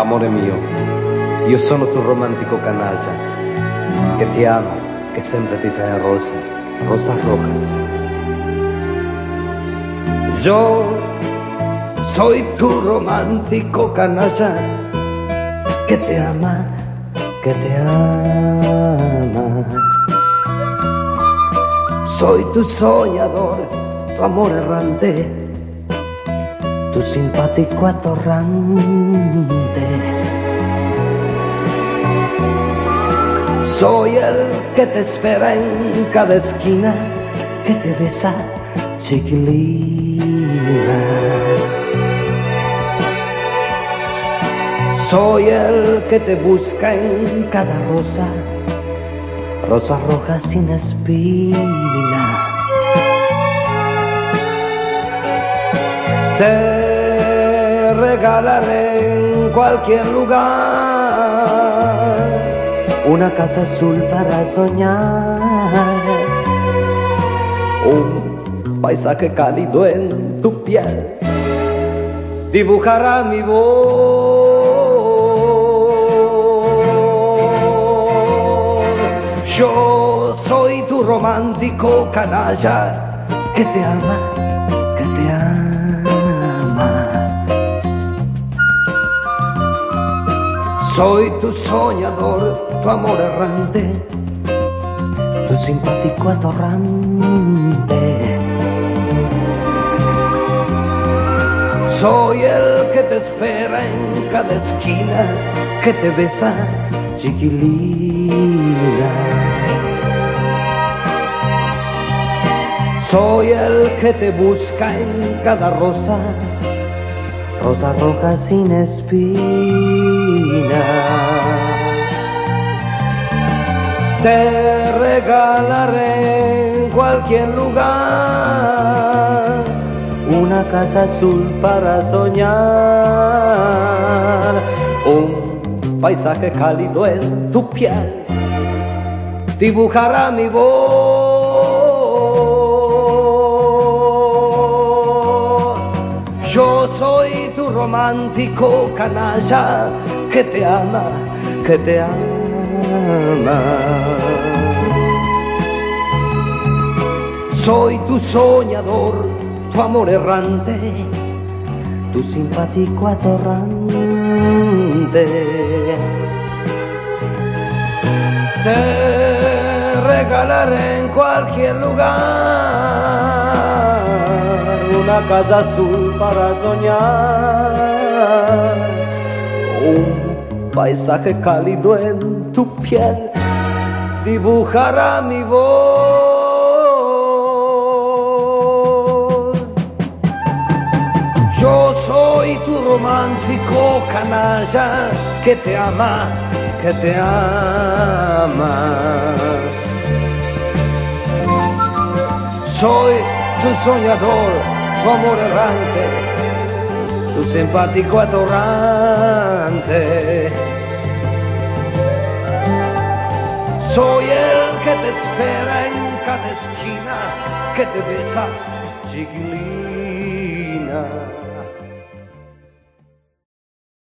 Amore mio, io sono tu romántico canalla, que te amo, que siempre te trae rosas, rosas rojas. Yo soy tu romántico canalla, que te ama, que te ama. Soy tu soñador, tu amor errante, tu simpático atorrante. Soy el que te espera en cada esquina, que te besa, chiquilina. Soy el que te busca en cada rosa, rosa roja sin espina. Te regalaré en cualquier lugar una casa azul para soñar, un paisaje cálido en tu piel dibujará mi voz. Yo soy tu romántico canalla que te ama, que te ama. Soy tu soñador, tu amor errante, tu simpático atorrante. Soy el que te espera en cada esquina, que te besa, chiquilina. Soy el que te busca en cada rosa, rosa roja sin espina. Te regalaré en cualquier lugar una casa azul para soñar, un paisaje cálido en tu piel dibujará mi voz. Yo soy tu romántico canalla que te ama, que te ama. Soy tu soñador, tu amor errante, tu simpático atorrante. Te regalaré en cualquier lugar una casa azul para soñar, un paisaje cálido en tu piel dibujará mi voz. Yo soy tu romántico canalla que te ama, que te ama. Soy tu soñador, amor errante, tu simpático atorrante. Soy el que te espera en cada esquina, que te besa, chiquilina.